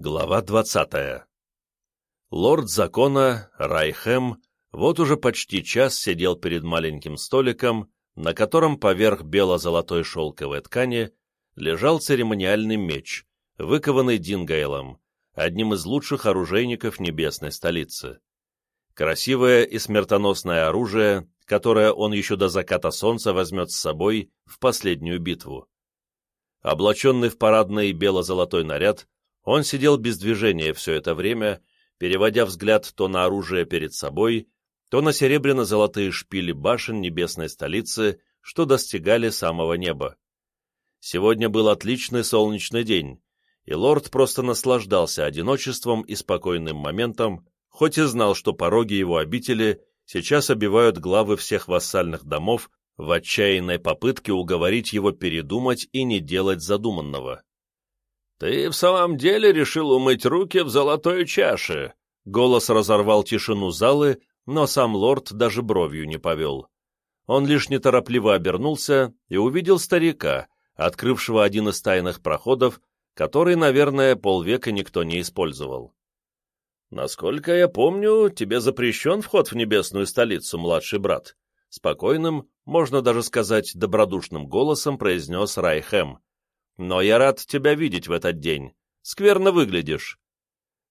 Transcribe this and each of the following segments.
Глава двадцатая Лорд закона, Райхэм, вот уже почти час сидел перед маленьким столиком, на котором поверх бело-золотой шелковой ткани лежал церемониальный меч, выкованный Дингейлом, одним из лучших оружейников небесной столицы. Красивое и смертоносное оружие, которое он еще до заката солнца возьмет с собой в последнюю битву. Облаченный в парадный бело-золотой наряд, он сидел без движения все это время, переводя взгляд то на оружие перед собой, то на серебряно-золотые шпили башен небесной столицы, что достигали самого неба. Сегодня был отличный солнечный день, и лорд просто наслаждался одиночеством и спокойным моментом, хоть и знал, что пороги его обители сейчас обивают главы всех вассальных домов в отчаянной попытке уговорить его передумать и не делать задуманного. «Ты в самом деле решил умыть руки в золотой чаше?» Голос разорвал тишину залы, но сам лорд даже бровью не повел. Он лишь неторопливо обернулся и увидел старика, открывшего один из тайных проходов, который, наверное, полвека никто не использовал. «Насколько я помню, тебе запрещен вход в небесную столицу, младший брат», спокойным, можно даже сказать добродушным голосом произнес Райхэм. «Но я рад тебя видеть в этот день. Скверно выглядишь».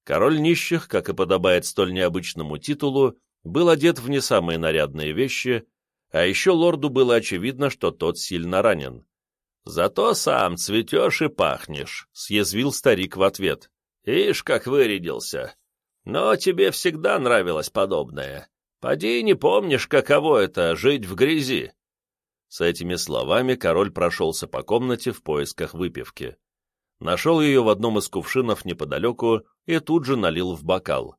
Король нищих, как и подобает столь необычному титулу, был одет в не самые нарядные вещи, а еще лорду было очевидно, что тот сильно ранен. «Зато сам цветешь и пахнешь», — съязвил старик в ответ. «Ишь, как вырядился! Но тебе всегда нравилось подобное. Поди не помнишь, каково это — жить в грязи». С этими словами король прошелся по комнате в поисках выпивки. Нашел ее в одном из кувшинов неподалеку и тут же налил в бокал.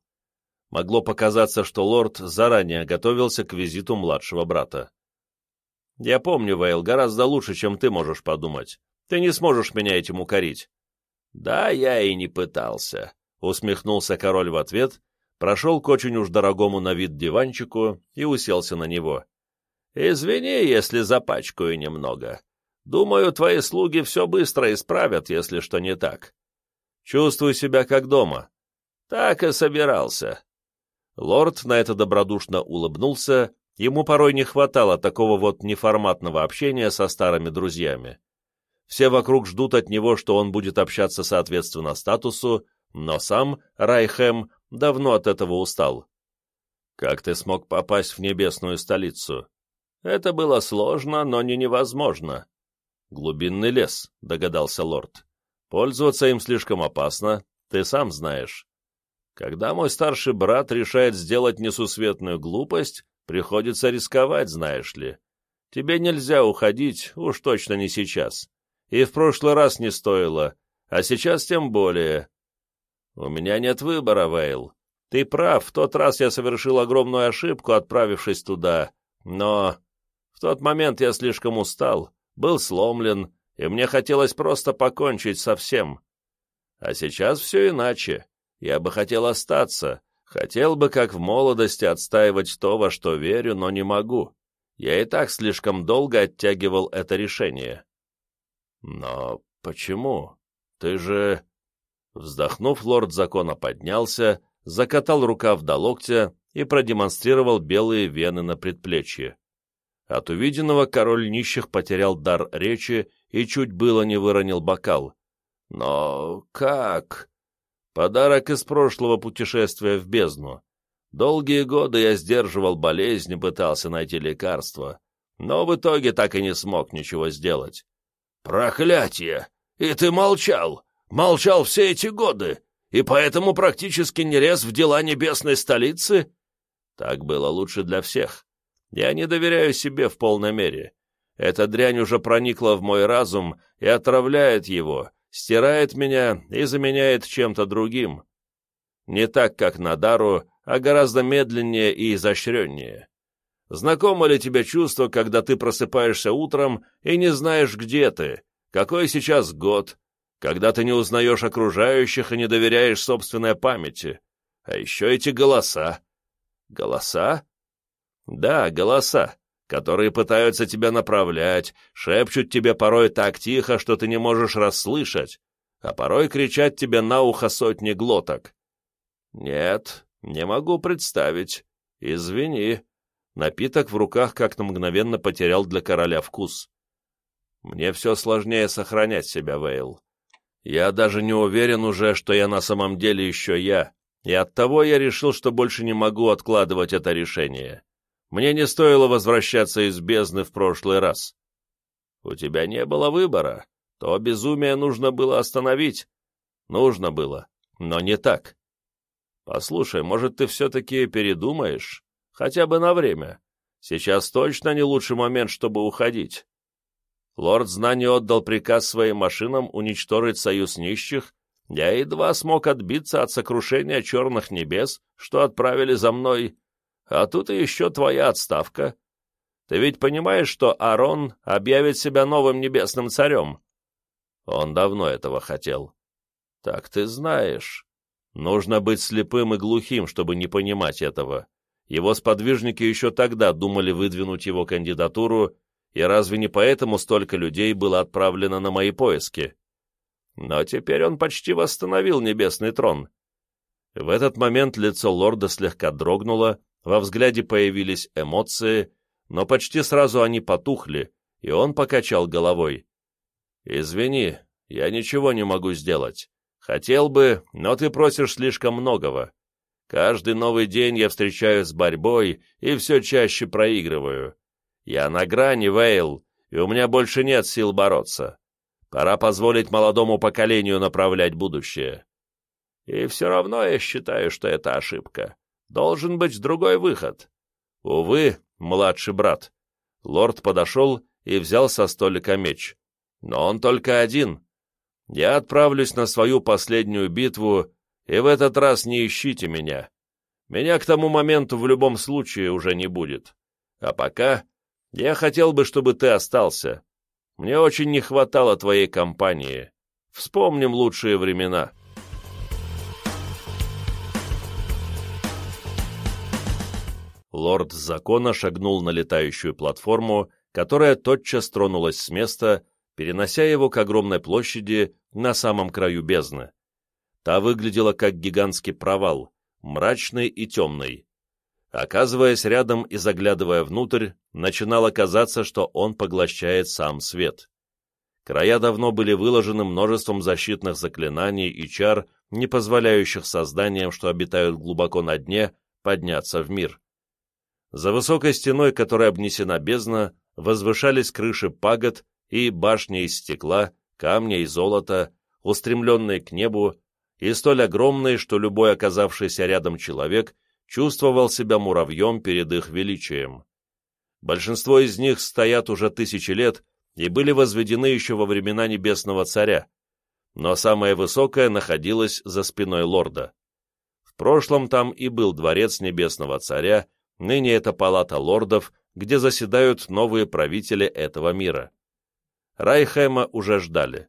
Могло показаться, что лорд заранее готовился к визиту младшего брата. «Я помню, Вейл, гораздо лучше, чем ты можешь подумать. Ты не сможешь меня этим укорить». «Да, я и не пытался», — усмехнулся король в ответ, прошел к очень уж дорогому на вид диванчику и уселся на него. «Извини, если запачкаю немного. Думаю, твои слуги все быстро исправят, если что не так. Чувствую себя как дома». «Так и собирался». Лорд на это добродушно улыбнулся, ему порой не хватало такого вот неформатного общения со старыми друзьями. Все вокруг ждут от него, что он будет общаться соответственно статусу, но сам Райхэм давно от этого устал. «Как ты смог попасть в небесную столицу?» «Это было сложно, но не невозможно». «Глубинный лес», — догадался лорд. «Пользоваться им слишком опасно, ты сам знаешь. Когда мой старший брат решает сделать несусветную глупость, приходится рисковать, знаешь ли. Тебе нельзя уходить, уж точно не сейчас. И в прошлый раз не стоило, а сейчас тем более. «У меня нет выбора, Вейл. Ты прав, в тот раз я совершил огромную ошибку, отправившись туда, но в тот момент я слишком устал, был сломлен, и мне хотелось просто покончить со всем. А сейчас все иначе. Я бы хотел остаться, хотел бы, как в молодости, отстаивать то, во что верю, но не могу. Я и так слишком долго оттягивал это решение». «Но почему? Ты же...» Вздохнув, лорд закона поднялся, закатал рукав до локтя и продемонстрировал белые вены на предплечье. От увиденного король нищих потерял дар речи и чуть было не выронил бокал. Но как? Подарок из прошлого путешествия в бездну. Долгие годы я сдерживал болезнь и пытался найти лекарство, но в итоге так и не смог ничего сделать. «Проклятие! И ты молчал!» Молчал все эти годы, и поэтому практически не лез в дела небесной столицы? Так было лучше для всех. Я не доверяю себе в полной мере. Эта дрянь уже проникла в мой разум и отравляет его, стирает меня и заменяет чем-то другим. Не так, как Надару, а гораздо медленнее и изощреннее. Знакомо ли тебе чувство, когда ты просыпаешься утром и не знаешь, где ты, какой сейчас год, когда ты не узнаешь окружающих и не доверяешь собственной памяти. А еще эти голоса. Голоса? Да, голоса, которые пытаются тебя направлять, шепчут тебе порой так тихо, что ты не можешь расслышать. а порой кричать тебе на ухо сотни глоток. Нет, не могу представить. Извини. Напиток в руках как-то мгновенно потерял для короля вкус. Мне все сложнее сохранять себя, Вейл. Я даже не уверен уже, что я на самом деле еще я, и оттого я решил, что больше не могу откладывать это решение. Мне не стоило возвращаться из бездны в прошлый раз. У тебя не было выбора. То безумие нужно было остановить. Нужно было, но не так. Послушай, может, ты все-таки передумаешь? Хотя бы на время. Сейчас точно не лучший момент, чтобы уходить. Лорд Знаний отдал приказ своим машинам уничтожить союз нищих, я едва смог отбиться от сокрушения черных небес, что отправили за мной, а тут и еще твоя отставка. Ты ведь понимаешь, что Арон объявит себя новым небесным царем? Он давно этого хотел. Так ты знаешь. Нужно быть слепым и глухим, чтобы не понимать этого. Его сподвижники еще тогда думали выдвинуть его кандидатуру, и разве не поэтому столько людей было отправлено на мои поиски? Но теперь он почти восстановил небесный трон. В этот момент лицо лорда слегка дрогнуло, во взгляде появились эмоции, но почти сразу они потухли, и он покачал головой. «Извини, я ничего не могу сделать. Хотел бы, но ты просишь слишком многого. Каждый новый день я встречаюсь с борьбой и все чаще проигрываю. Я на грани, Вейл, и у меня больше нет сил бороться. Пора позволить молодому поколению направлять будущее. И все равно я считаю, что это ошибка. Должен быть другой выход. Увы, младший брат. Лорд подошел и взял со столика меч. Но он только один. Я отправлюсь на свою последнюю битву, и в этот раз не ищите меня. Меня к тому моменту в любом случае уже не будет. А пока я хотел бы, чтобы ты остался. Мне очень не хватало твоей компании. Вспомним лучшие времена». Лорд Закона шагнул на летающую платформу, которая тотчас тронулась с места, перенося его к огромной площади на самом краю бездны. Та выглядела как гигантский провал, мрачный и темный. Оказываясь рядом и заглядывая внутрь, начинало казаться, что он поглощает сам свет. Края давно были выложены множеством защитных заклинаний и чар, не позволяющих созданиям, что обитают глубоко на дне, подняться в мир. За высокой стеной, которая обнесена бездна, возвышались крыши пагод и башни из стекла, камня и золота, устремленные к небу, и столь огромные, что любой оказавшийся рядом человек чувствовал себя муравьем перед их величием. Большинство из них стоят уже тысячи лет и были возведены еще во времена Небесного Царя, но самое высокое находилось за спиной лорда. В прошлом там и был дворец Небесного Царя, Ныне это палата лордов, где заседают новые правители этого мира. Райхема уже ждали.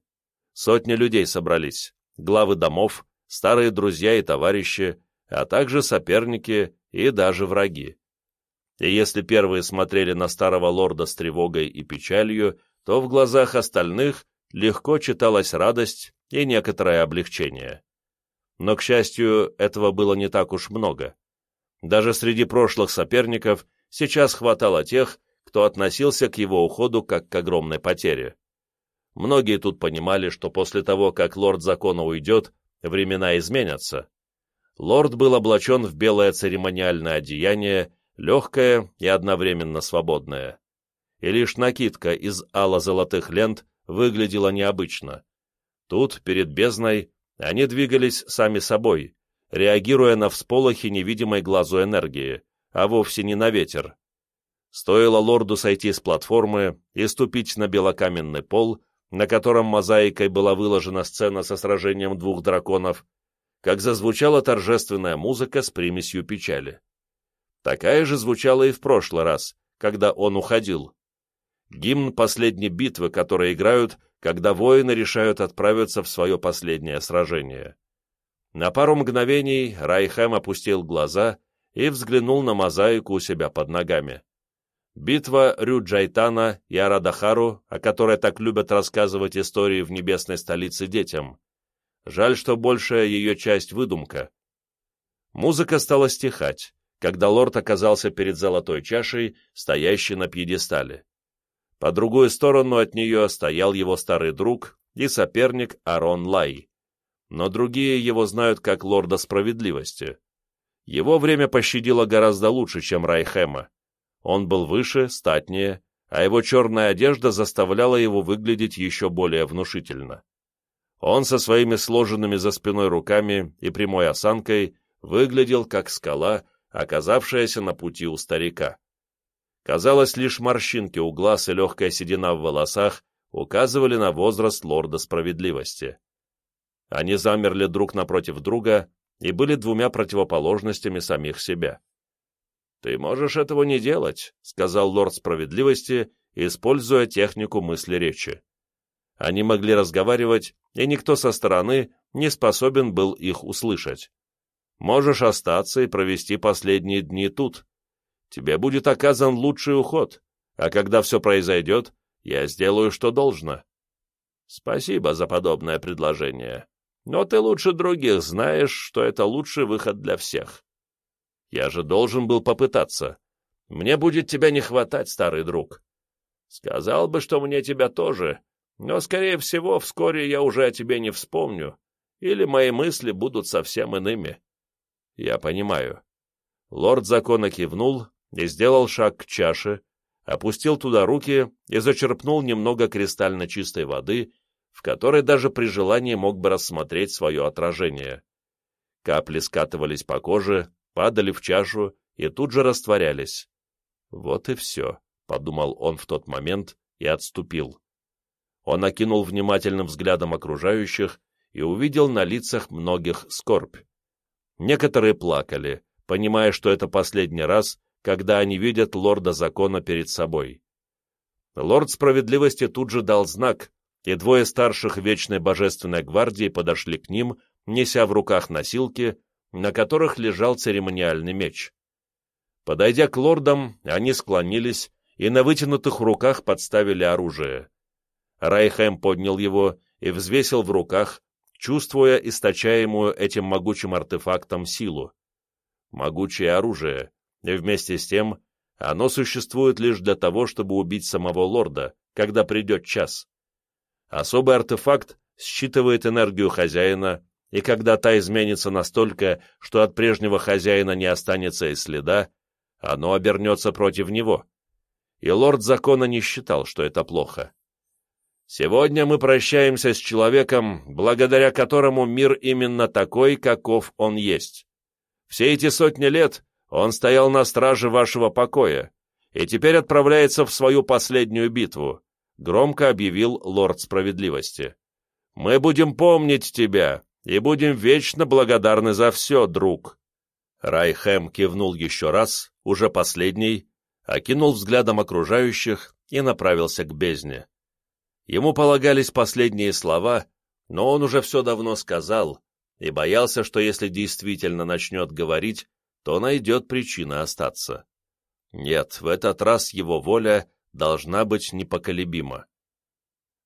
Сотни людей собрались, главы домов, старые друзья и товарищи, а также соперники и даже враги. И если первые смотрели на старого лорда с тревогой и печалью, то в глазах остальных легко читалась радость и некоторое облегчение. Но, к счастью, этого было не так уж много. Даже среди прошлых соперников сейчас хватало тех, кто относился к его уходу как к огромной потере. Многие тут понимали, что после того, как лорд закона уйдет, времена изменятся. Лорд был облачен в белое церемониальное одеяние, легкое и одновременно свободное. И лишь накидка из ало-золотых лент выглядела необычно. Тут, перед бездной, они двигались сами собой, реагируя на всполохи невидимой глазу энергии, а вовсе не на ветер. Стоило лорду сойти с платформы и ступить на белокаменный пол, на котором мозаикой была выложена сцена со сражением двух драконов, как зазвучала торжественная музыка с примесью печали. Такая же звучала и в прошлый раз, когда он уходил. Гимн последней битвы, который играют, когда воины решают отправиться в свое последнее сражение. На пару мгновений Райхэм опустил глаза и взглянул на мозаику у себя под ногами. Битва Рюджайтана и Арадахару, о которой так любят рассказывать истории в небесной столице детям. Жаль, что большая ее часть выдумка. Музыка стала стихать, когда лорд оказался перед золотой чашей, стоящей на пьедестале. По другую сторону от нее стоял его старый друг и соперник Арон Лай. Но другие его знают как лорда справедливости. Его время пощадило гораздо лучше, чем Райхема. Он был выше, статнее, а его черная одежда заставляла его выглядеть еще более внушительно. Он со своими сложенными за спиной руками и прямой осанкой выглядел как скала, оказавшаяся на пути у старика. Казалось, лишь морщинки у глаз и легкая седина в волосах указывали на возраст лорда справедливости. Они замерли друг напротив друга и были двумя противоположностями самих себя. «Ты можешь этого не делать», — сказал лорд справедливости, используя технику мысли-речи. Они могли разговаривать, и никто со стороны не способен был их услышать. «Можешь остаться и провести последние дни тут. Тебе будет оказан лучший уход, а когда все произойдет, я сделаю, что должно». «Спасибо за подобное предложение, но ты лучше других знаешь, что это лучший выход для всех». Я же должен был попытаться. Мне будет тебя не хватать, старый друг. Сказал бы, что мне тебя тоже, но, скорее всего, вскоре я уже о тебе не вспомню, или мои мысли будут совсем иными. Я понимаю. Лорд закона кивнул и сделал шаг к чаше, опустил туда руки и зачерпнул немного кристально чистой воды, в которой даже при желании мог бы рассмотреть свое отражение. Капли скатывались по коже, падали в чашу и тут же растворялись. «Вот и все», — подумал он в тот момент и отступил. Он окинул внимательным взглядом окружающих и увидел на лицах многих скорбь. Некоторые плакали, понимая, что это последний раз, когда они видят лорда закона перед собой. Лорд справедливости тут же дал знак, и двое старших Вечной Божественной Гвардии подошли к ним, неся в руках носилки, на которых лежал церемониальный меч. Подойдя к лордам, они склонились и на вытянутых руках подставили оружие. Райхэм поднял его и взвесил в руках, чувствуя источаемую этим могучим артефактом силу. Могучее оружие, и вместе с тем оно существует лишь для того, чтобы убить самого лорда, когда придет час. Особый артефакт считывает энергию хозяина, и когда та изменится настолько, что от прежнего хозяина не останется и следа, оно обернется против него. И лорд закона не считал, что это плохо. Сегодня мы прощаемся с человеком, благодаря которому мир именно такой, каков он есть. Все эти сотни лет он стоял на страже вашего покоя, и теперь отправляется в свою последнюю битву, громко объявил лорд справедливости. Мы будем помнить тебя, и будем вечно благодарны за все, друг». Райхэм кивнул еще раз, уже последний, окинул взглядом окружающих и направился к бездне. Ему полагались последние слова, но он уже все давно сказал и боялся, что если действительно начнет говорить, то найдет причины остаться. Нет, в этот раз его воля должна быть непоколебима.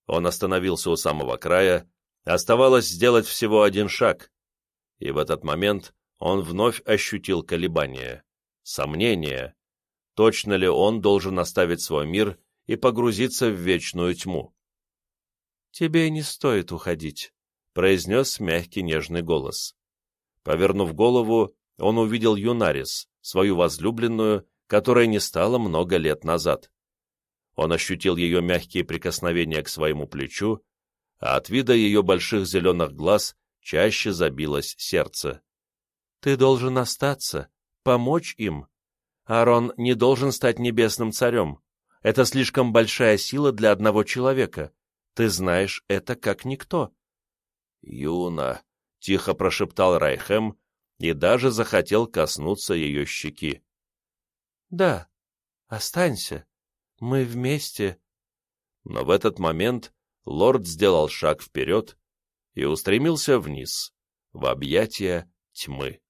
Он остановился у самого края, Оставалось сделать всего один шаг, и в этот момент он вновь ощутил колебания, сомнения, точно ли он должен оставить свой мир и погрузиться в вечную тьму. «Тебе не стоит уходить», — произнес мягкий нежный голос. Повернув голову, он увидел Юнарис, свою возлюбленную, которой не стало много лет назад. Он ощутил ее мягкие прикосновения к своему плечу а от вида ее больших зеленых глаз чаще забилось сердце. «Ты должен остаться, помочь им. Аарон не должен стать небесным царем. Это слишком большая сила для одного человека. Ты знаешь это как никто». «Юна», — тихо прошептал Райхем и даже захотел коснуться ее щеки. «Да, останься. Мы вместе». Но в этот момент лорд сделал шаг вперед и устремился вниз, в объятия тьмы.